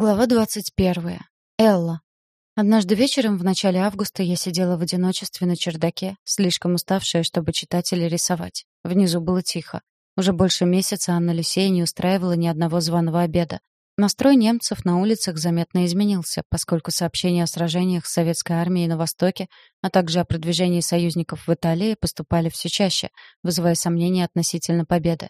Глава 21. Элла. Однажды вечером в начале августа я сидела в одиночестве на чердаке, слишком уставшая, чтобы читать или рисовать. Внизу было тихо. Уже больше месяца Анна Люсея не устраивала ни одного званого обеда. Настрой немцев на улицах заметно изменился, поскольку сообщения о сражениях с советской армией на Востоке, а также о продвижении союзников в Италии поступали все чаще, вызывая сомнения относительно победы.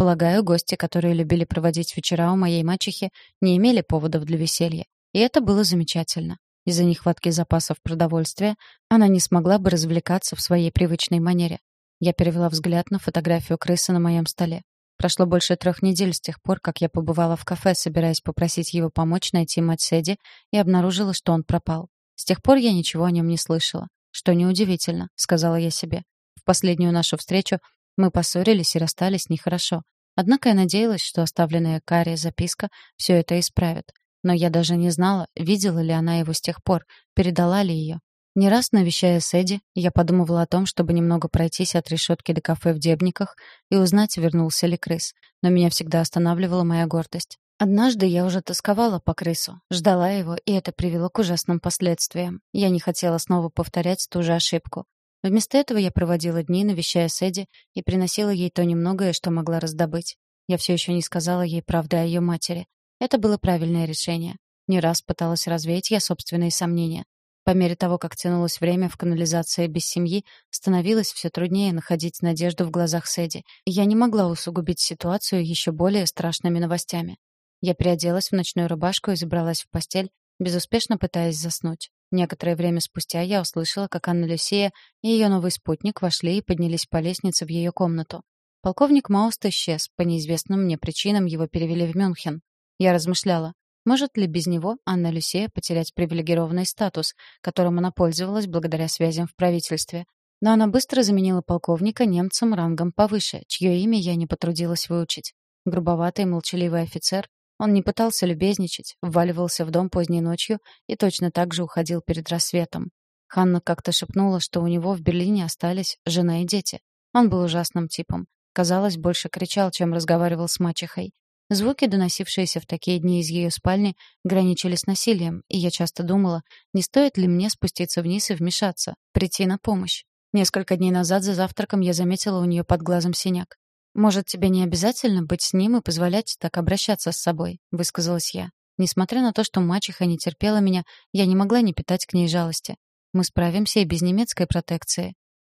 Полагаю, гости, которые любили проводить вечера у моей мачехи, не имели поводов для веселья. И это было замечательно. Из-за нехватки запасов продовольствия она не смогла бы развлекаться в своей привычной манере. Я перевела взгляд на фотографию крысы на моем столе. Прошло больше трех недель с тех пор, как я побывала в кафе, собираясь попросить его помочь найти мать Сэдди, и обнаружила, что он пропал. С тех пор я ничего о нем не слышала. «Что неудивительно», — сказала я себе. В последнюю нашу встречу мы поссорились и расстались нехорошо. Однако я надеялась, что оставленная Каре записка все это исправит. Но я даже не знала, видела ли она его с тех пор, передала ли ее. Не раз навещая Сэдди, я подумывала о том, чтобы немного пройтись от решетки до кафе в Дебниках и узнать, вернулся ли крыс. Но меня всегда останавливала моя гордость. Однажды я уже тосковала по крысу, ждала его, и это привело к ужасным последствиям. Я не хотела снова повторять ту же ошибку. Вместо этого я проводила дни, навещая Сэдди, и приносила ей то немногое, что могла раздобыть. Я все еще не сказала ей правды о ее матери. Это было правильное решение. Не раз пыталась развеять я собственные сомнения. По мере того, как тянулось время в канализации без семьи, становилось все труднее находить надежду в глазах Сэдди. Я не могла усугубить ситуацию еще более страшными новостями. Я переоделась в ночную рубашку и забралась в постель, безуспешно пытаясь заснуть. Некоторое время спустя я услышала, как Анна Люсия и ее новый спутник вошли и поднялись по лестнице в ее комнату. Полковник Мауст исчез, по неизвестным мне причинам его перевели в Мюнхен. Я размышляла, может ли без него Анна Люсия потерять привилегированный статус, которым она пользовалась благодаря связям в правительстве. Но она быстро заменила полковника немцем рангом повыше, чье имя я не потрудилась выучить. Грубоватый молчаливый офицер, он не пытался любезничать, вваливался в дом поздней ночью и точно так же уходил перед рассветом. Ханна как-то шепнула, что у него в Берлине остались жена и дети. Он был ужасным типом. Казалось, больше кричал, чем разговаривал с мачехой. Звуки, доносившиеся в такие дни из ее спальни, граничили с насилием, и я часто думала, не стоит ли мне спуститься вниз и вмешаться, прийти на помощь. Несколько дней назад за завтраком я заметила у нее под глазом синяк. «Может, тебе не обязательно быть с ним и позволять так обращаться с собой», — высказалась я. Несмотря на то, что мачеха не терпела меня, я не могла не питать к ней жалости. Мы справимся и без немецкой протекции.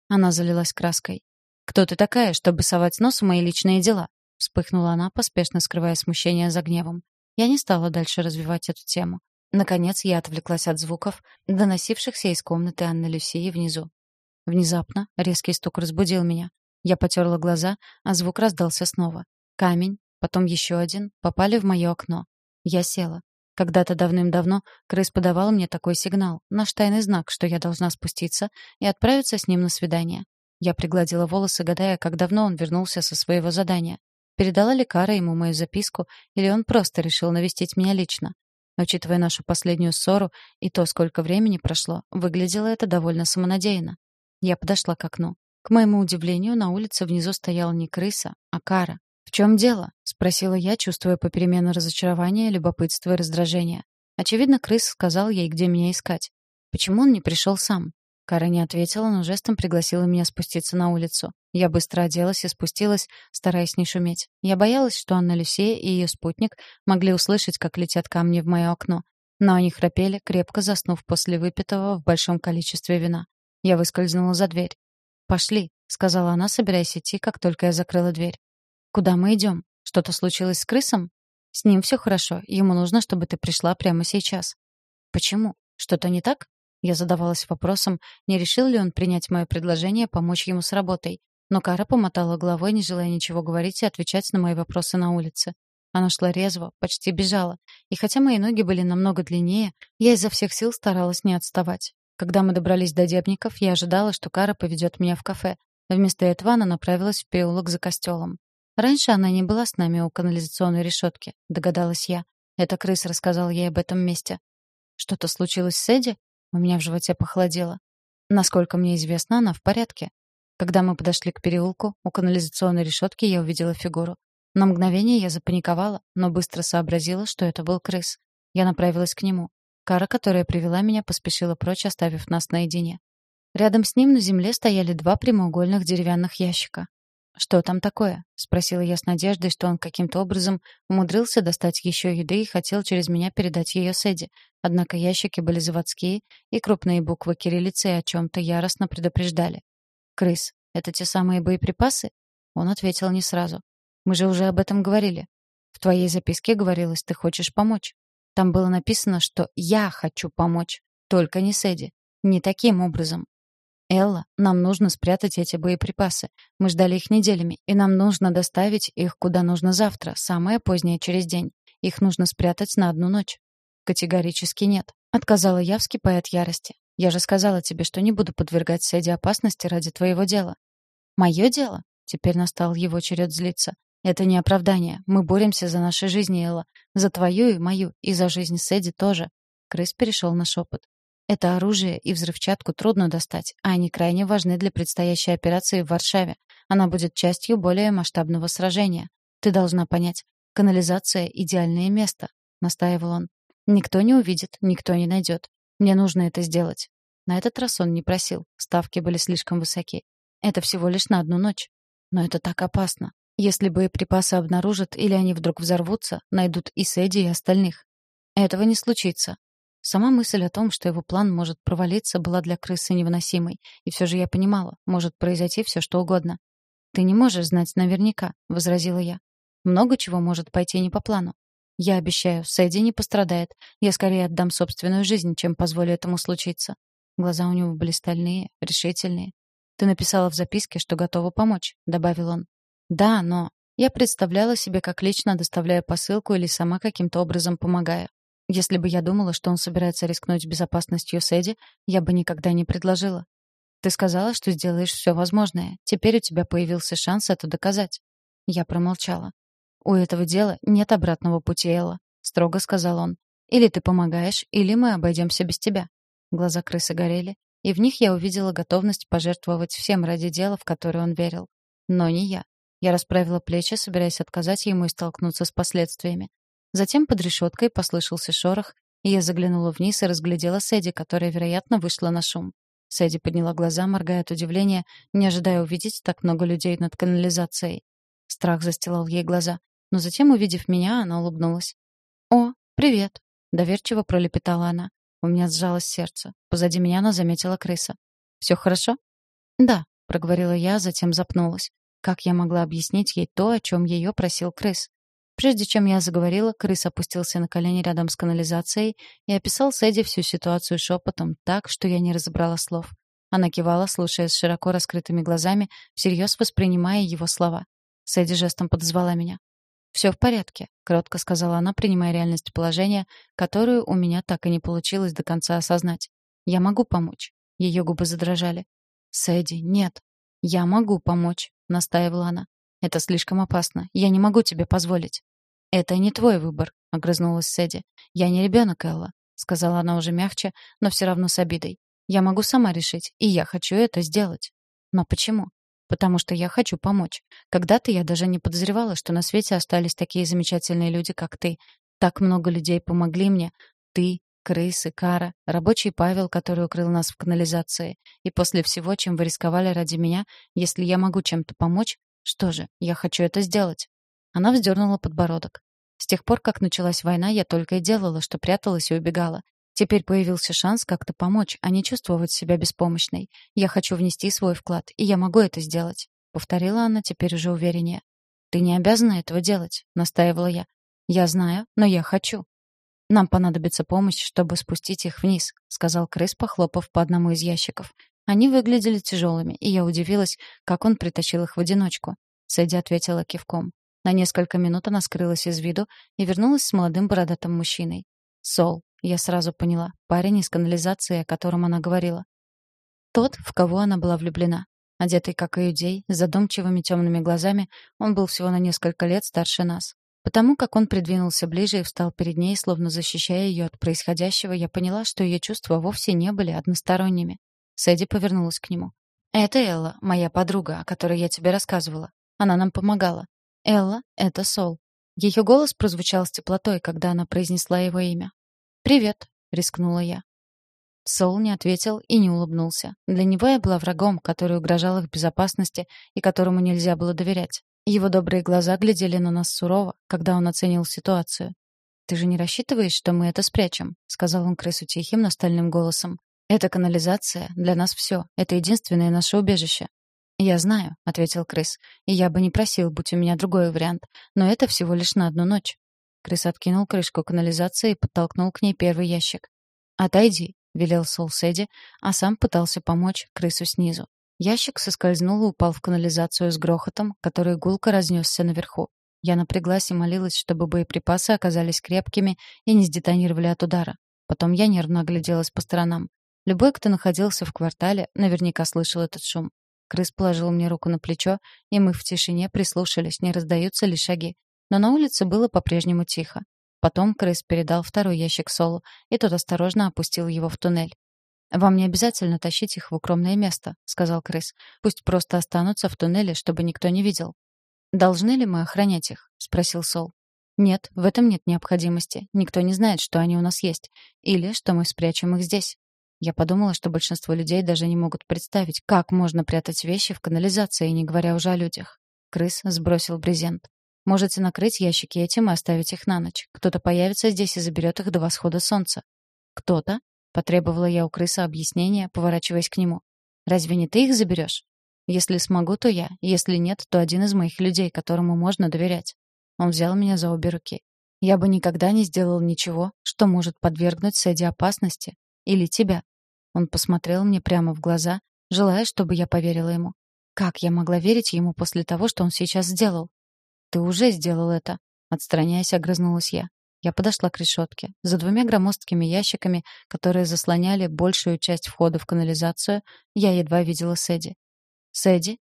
Она залилась краской. «Кто ты такая, чтобы совать нос в мои личные дела?» Вспыхнула она, поспешно скрывая смущение за гневом. Я не стала дальше развивать эту тему. Наконец я отвлеклась от звуков, доносившихся из комнаты Анны Люсии внизу. Внезапно резкий стук разбудил меня. Я потерла глаза, а звук раздался снова. Камень, потом еще один, попали в мое окно. Я села. Когда-то давным-давно крыс подавал мне такой сигнал, наш тайный знак, что я должна спуститься и отправиться с ним на свидание. Я пригладила волосы, гадая, как давно он вернулся со своего задания. Передала ли Кара ему мою записку, или он просто решил навестить меня лично? Учитывая нашу последнюю ссору и то, сколько времени прошло, выглядело это довольно самонадеянно. Я подошла к окну. К моему удивлению, на улице внизу стояла не крыса, а кара. «В чем дело?» — спросила я, чувствуя попеременно разочарование, любопытство и раздражение. Очевидно, крыс сказал ей, где меня искать. Почему он не пришел сам? Кара не ответила, но жестом пригласила меня спуститься на улицу. Я быстро оделась и спустилась, стараясь не шуметь. Я боялась, что Анна Люсея и ее спутник могли услышать, как летят камни в мое окно. Но они храпели, крепко заснув после выпитого в большом количестве вина. Я выскользнула за дверь. «Пошли», — сказала она, собираясь идти, как только я закрыла дверь. «Куда мы идем? Что-то случилось с крысом?» «С ним все хорошо. Ему нужно, чтобы ты пришла прямо сейчас». «Почему? Что-то не так?» Я задавалась вопросом, не решил ли он принять мое предложение помочь ему с работой. Но Кара помотала головой, не желая ничего говорить и отвечать на мои вопросы на улице. Она шла резво, почти бежала. И хотя мои ноги были намного длиннее, я изо всех сил старалась не отставать. Когда мы добрались до Дебников, я ожидала, что Кара поведет меня в кафе. Вместо этого она направилась в переулок за костелом. Раньше она не была с нами у канализационной решетки, догадалась я. Это крыс рассказал ей об этом месте. Что-то случилось с Эдди? У меня в животе похолодело. Насколько мне известно, она в порядке. Когда мы подошли к переулку, у канализационной решетки я увидела фигуру. На мгновение я запаниковала, но быстро сообразила, что это был крыс. Я направилась к нему. Кара, которая привела меня, поспешила прочь, оставив нас наедине. Рядом с ним на земле стояли два прямоугольных деревянных ящика. «Что там такое?» — спросила я с надеждой, что он каким-то образом умудрился достать еще еды и хотел через меня передать ее Сэдди. Однако ящики были заводские, и крупные буквы кириллицы о чем-то яростно предупреждали. «Крыс, это те самые боеприпасы?» Он ответил не сразу. «Мы же уже об этом говорили. В твоей записке говорилось, ты хочешь помочь. Там было написано, что я хочу помочь, только не Сэдди. Не таким образом. «Элла, нам нужно спрятать эти боеприпасы. Мы ждали их неделями, и нам нужно доставить их куда нужно завтра, самое позднее через день. Их нужно спрятать на одну ночь». «Категорически нет», — отказала я, вскипая от ярости. «Я же сказала тебе, что не буду подвергать Сэдди опасности ради твоего дела». «Мое дело?» — теперь настал его черед злиться. «Это не оправдание. Мы боремся за наши жизни, Элла. За твою и мою, и за жизнь Сэдди тоже». Крыс перешел на шепот. Это оружие и взрывчатку трудно достать, а они крайне важны для предстоящей операции в Варшаве. Она будет частью более масштабного сражения. Ты должна понять, канализация — идеальное место, — настаивал он. Никто не увидит, никто не найдет. Мне нужно это сделать. На этот раз он не просил, ставки были слишком высоки. Это всего лишь на одну ночь. Но это так опасно. Если боеприпасы обнаружат или они вдруг взорвутся, найдут и Сэдди, и остальных. Этого не случится. Сама мысль о том, что его план может провалиться, была для крысы невыносимой, и все же я понимала, может произойти все что угодно. «Ты не можешь знать наверняка», — возразила я. «Много чего может пойти не по плану. Я обещаю, Сэдди не пострадает. Я скорее отдам собственную жизнь, чем позволю этому случиться». Глаза у него были стальные, решительные. «Ты написала в записке, что готова помочь», — добавил он. «Да, но...» Я представляла себе, как лично доставляю посылку или сама каким-то образом помогаю. Если бы я думала, что он собирается рискнуть безопасностью Сэдди, я бы никогда не предложила. Ты сказала, что сделаешь все возможное. Теперь у тебя появился шанс это доказать. Я промолчала. У этого дела нет обратного пути, Элла, строго сказал он. Или ты помогаешь, или мы обойдемся без тебя. Глаза крысы горели, и в них я увидела готовность пожертвовать всем ради дела, в которое он верил. Но не я. Я расправила плечи, собираясь отказать ему и столкнуться с последствиями. Затем под решеткой послышался шорох, и я заглянула вниз и разглядела Сэдди, которая, вероятно, вышла на шум. Сэдди подняла глаза, моргая от удивления, не ожидая увидеть так много людей над канализацией. Страх застилал ей глаза, но затем, увидев меня, она улыбнулась. «О, привет!» — доверчиво пролепетала она. У меня сжалось сердце. Позади меня она заметила крыса. «Все хорошо?» «Да», — проговорила я, затем запнулась. Как я могла объяснить ей то, о чем ее просил крыс? Прежде чем я заговорила, крыс опустился на колени рядом с канализацией и описал Сэдди всю ситуацию шепотом так, что я не разобрала слов. Она кивала, слушая с широко раскрытыми глазами, всерьез воспринимая его слова. Сэдди жестом подозвала меня. «Все в порядке», — кротко сказала она, принимая реальность положения, которую у меня так и не получилось до конца осознать. «Я могу помочь». Ее губы задрожали. «Сэдди, нет». «Я могу помочь», — настаивала она. «Это слишком опасно. Я не могу тебе позволить». «Это не твой выбор», — огрызнулась Сэдди. «Я не ребенок, Элла», — сказала она уже мягче, но все равно с обидой. «Я могу сама решить, и я хочу это сделать». «Но почему?» «Потому что я хочу помочь. Когда-то я даже не подозревала, что на свете остались такие замечательные люди, как ты. Так много людей помогли мне. Ты, крысы, Кара, рабочий Павел, который укрыл нас в канализации. И после всего, чем вы рисковали ради меня, если я могу чем-то помочь, что же, я хочу это сделать. Она вздернула подбородок. С тех пор, как началась война, я только и делала, что пряталась и убегала. Теперь появился шанс как-то помочь, а не чувствовать себя беспомощной. Я хочу внести свой вклад, и я могу это сделать», — повторила она теперь уже увереннее. «Ты не обязана этого делать», — настаивала я. «Я знаю, но я хочу». «Нам понадобится помощь, чтобы спустить их вниз», — сказал крыс, похлопав по одному из ящиков. Они выглядели тяжелыми, и я удивилась, как он притащил их в одиночку. Сэдди ответила кивком. На несколько минут она скрылась из виду и вернулась с молодым бородатым мужчиной. Сол, я сразу поняла, парень из канализации, о котором она говорила. Тот, в кого она была влюблена. Одетый как иудей, с задумчивыми темными глазами, он был всего на несколько лет старше нас. Потому как он придвинулся ближе и встал перед ней, словно защищая ее от происходящего, я поняла, что ее чувства вовсе не были односторонними. Сэдди повернулась к нему. «Это Элла, моя подруга, о которой я тебе рассказывала. Она нам помогала. Элла — это Сол. Ее голос прозвучал с теплотой, когда она произнесла его имя. «Привет», — рискнула я. Сол не ответил и не улыбнулся. Для него я была врагом, который угрожал их безопасности и которому нельзя было доверять. Его добрые глаза глядели на нас сурово, когда он оценил ситуацию. «Ты же не рассчитываешь, что мы это спрячем?» — сказал он крысу тихим, настольным голосом. «Это канализация. Для нас все. Это единственное наше убежище». «Я знаю», — ответил крыс. «И я бы не просил, будь у меня другой вариант. Но это всего лишь на одну ночь». Крыс откинул крышку канализации и подтолкнул к ней первый ящик. «Отойди», — велел Сол Сэдди, а сам пытался помочь крысу снизу. Ящик соскользнул и упал в канализацию с грохотом, который гулко разнесся наверху. Я напряглась и молилась, чтобы боеприпасы оказались крепкими и не сдетонировали от удара. Потом я нервно огляделась по сторонам. Любой, кто находился в квартале, наверняка слышал этот шум. Крыс положил мне руку на плечо, и мы в тишине прислушались, не раздаются ли шаги. Но на улице было по-прежнему тихо. Потом крыс передал второй ящик Солу, и тот осторожно опустил его в туннель. «Вам не обязательно тащить их в укромное место», — сказал крыс. «Пусть просто останутся в туннеле, чтобы никто не видел». «Должны ли мы охранять их?» — спросил Сол. «Нет, в этом нет необходимости. Никто не знает, что они у нас есть. Или что мы спрячем их здесь». Я подумала, что большинство людей даже не могут представить, как можно прятать вещи в канализации, не говоря уже о людях. Крыс сбросил брезент. Можете накрыть ящики этим и оставить их на ночь. Кто-то появится здесь и заберет их до восхода солнца. Кто-то? Потребовала я у крыса объяснения, поворачиваясь к нему. Разве не ты их заберешь? Если смогу, то я. Если нет, то один из моих людей, которому можно доверять. Он взял меня за обе руки. Я бы никогда не сделал ничего, что может подвергнуть Сэдди опасности. Или тебя. Он посмотрел мне прямо в глаза, желая, чтобы я поверила ему. Как я могла верить ему после того, что он сейчас сделал? «Ты уже сделал это!» Отстраняясь, огрызнулась я. Я подошла к решетке. За двумя громоздкими ящиками, которые заслоняли большую часть входа в канализацию, я едва видела Сэдди. «Сэдди?»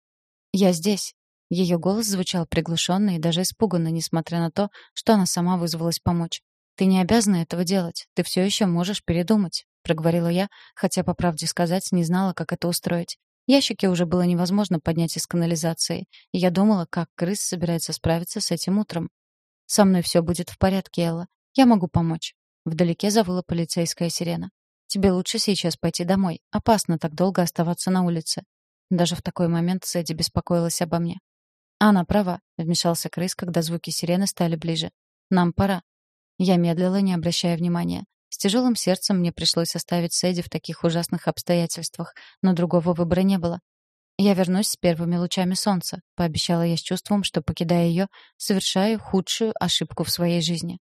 «Я здесь!» Ее голос звучал приглушенно и даже испуганно, несмотря на то, что она сама вызвалась помочь. «Ты не обязана этого делать. Ты все еще можешь передумать», — проговорила я, хотя, по правде сказать, не знала, как это устроить. Ящики уже было невозможно поднять из канализации, и я думала, как крыс собирается справиться с этим утром. «Со мной все будет в порядке, Элла. Я могу помочь». Вдалеке завыла полицейская сирена. «Тебе лучше сейчас пойти домой. Опасно так долго оставаться на улице». Даже в такой момент Сэдди беспокоилась обо мне. «Она права», — вмешался крыс, когда звуки сирены стали ближе. «Нам пора». Я медлила, не обращая внимания. С тяжелым сердцем мне пришлось оставить Сэдди в таких ужасных обстоятельствах, но другого выбора не было. «Я вернусь с первыми лучами солнца», — пообещала я с чувством, что, покидая ее, совершаю худшую ошибку в своей жизни.